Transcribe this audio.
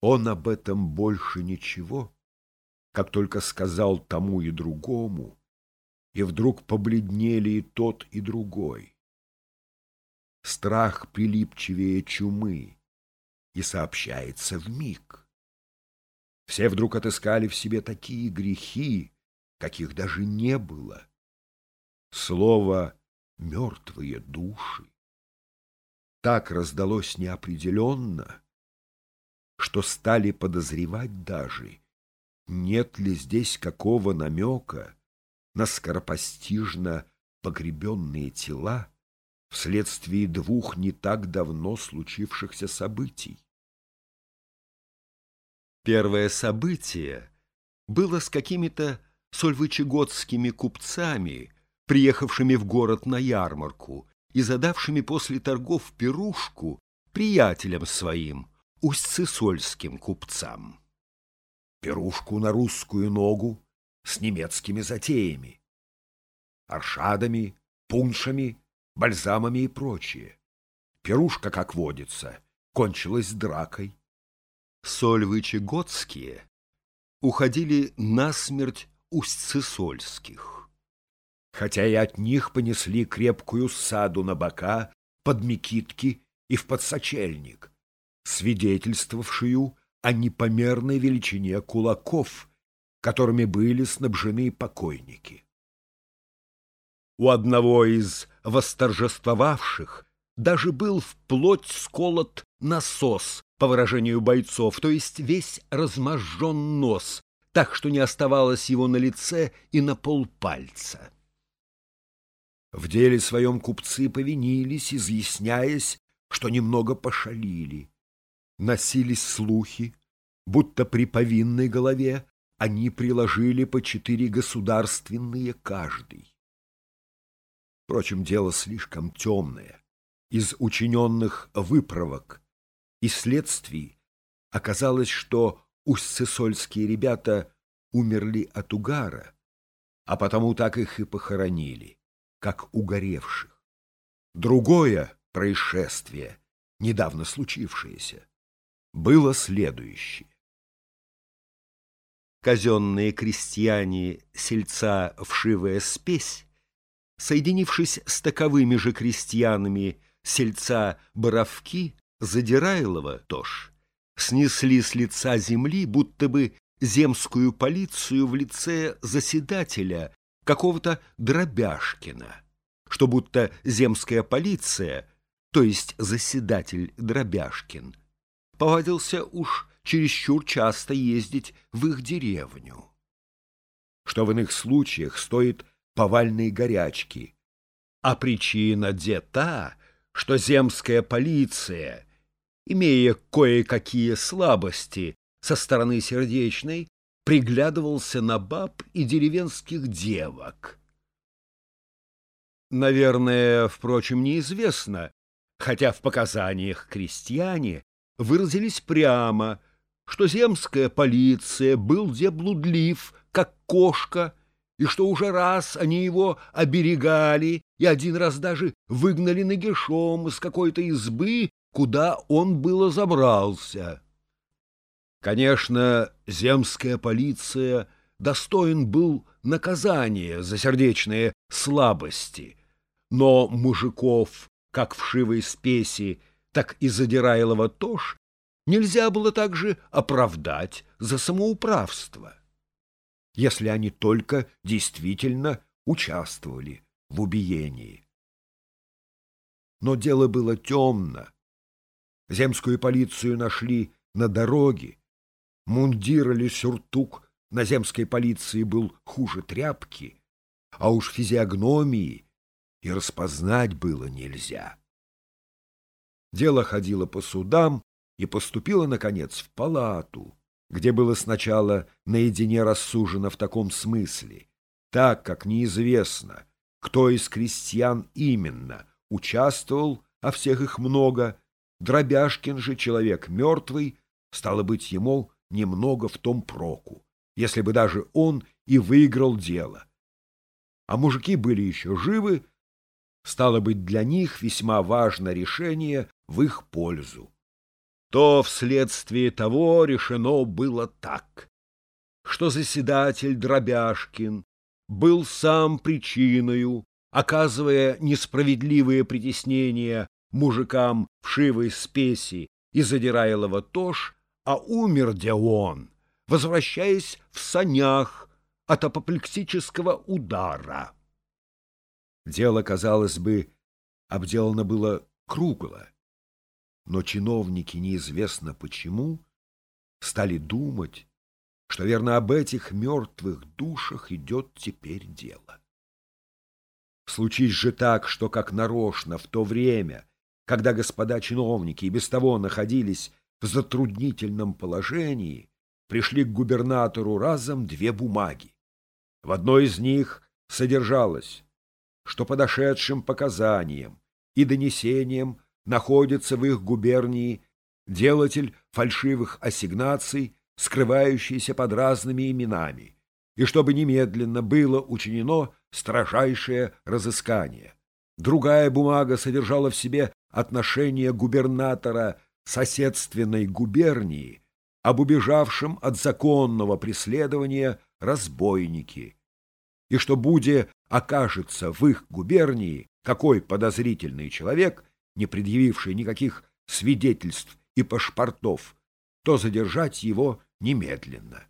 Он об этом больше ничего, как только сказал тому и другому, и вдруг побледнели и тот, и другой. Страх прилипчивее чумы и сообщается в миг. Все вдруг отыскали в себе такие грехи, каких даже не было. Слово «мертвые души» так раздалось неопределенно, что стали подозревать даже, нет ли здесь какого намека на скоропостижно погребенные тела вследствие двух не так давно случившихся событий. Первое событие было с какими-то сольвычегодскими купцами, приехавшими в город на ярмарку и задавшими после торгов пирушку приятелям своим, усть-сысольским купцам. Пирушку на русскую ногу с немецкими затеями, аршадами, пуншами, бальзамами и прочее. Пирушка, как водится, кончилась дракой. Сольвычегодские уходили насмерть усть-сысольских. Хотя и от них понесли крепкую саду на бока, под мекитки и в подсочельник, свидетельствовавшую о непомерной величине кулаков, которыми были снабжены покойники. У одного из восторжествовавших даже был вплоть сколот насос, по выражению бойцов, то есть весь разможжен нос, так что не оставалось его на лице и на полпальца. В деле своем купцы повинились, изъясняясь, что немного пошалили. Носились слухи, будто при повинной голове они приложили по четыре государственные каждый. Впрочем, дело слишком темное. Из учиненных выправок и следствий оказалось, что усть-сысольские ребята умерли от угара, а потому так их и похоронили, как угоревших. Другое происшествие, недавно случившееся, было следующее. Казенные крестьяне сельца вшивая спесь соединившись с таковыми же крестьянами сельца Боровки, Задираилова тоже, снесли с лица земли будто бы земскую полицию в лице заседателя какого-то Дробяшкина, что будто земская полиция, то есть заседатель Дробяшкин, повадился уж чересчур часто ездить в их деревню. Что в иных случаях стоит повальной горячки. А причина де та, что земская полиция, имея кое-какие слабости со стороны сердечной, приглядывался на баб и деревенских девок. Наверное, впрочем, неизвестно, хотя в показаниях крестьяне выразились прямо, что земская полиция был где как кошка, и что уже раз они его оберегали и один раз даже выгнали нагишом из какой-то избы, куда он было забрался. Конечно, земская полиция достоин был наказания за сердечные слабости, но мужиков, как вшивой спеси, так и задираилова тоже, нельзя было также оправдать за самоуправство если они только действительно участвовали в убиении. Но дело было темно. Земскую полицию нашли на дороге. Мундир или сюртук на земской полиции был хуже тряпки, а уж физиогномии и распознать было нельзя. Дело ходило по судам и поступило, наконец, в палату где было сначала наедине рассужено в таком смысле, так как неизвестно, кто из крестьян именно участвовал, а всех их много, Дробяшкин же человек мертвый, стало быть, ему немного в том проку, если бы даже он и выиграл дело. А мужики были еще живы, стало быть, для них весьма важно решение в их пользу. то вследствие того решено было так, что заседатель Дробяшкин был сам причиною, оказывая несправедливые притеснения мужикам в шивой спеси и задирая лаватош, а умер где он, возвращаясь в санях от апоплексического удара. Дело, казалось бы, обделано было кругло, но чиновники неизвестно почему стали думать, что, верно, об этих мертвых душах идет теперь дело. Случись же так, что как нарочно в то время, когда господа чиновники и без того находились в затруднительном положении, пришли к губернатору разом две бумаги. В одной из них содержалось, что подошедшим показаниям и донесениям находится в их губернии делатель фальшивых ассигнаций, скрывающийся под разными именами, и чтобы немедленно было учинено строжайшее разыскание. Другая бумага содержала в себе отношение губернатора соседственной губернии об убежавшем от законного преследования разбойнике, и что, буде окажется в их губернии какой подозрительный человек, не предъявивший никаких свидетельств и паспортов, то задержать его немедленно.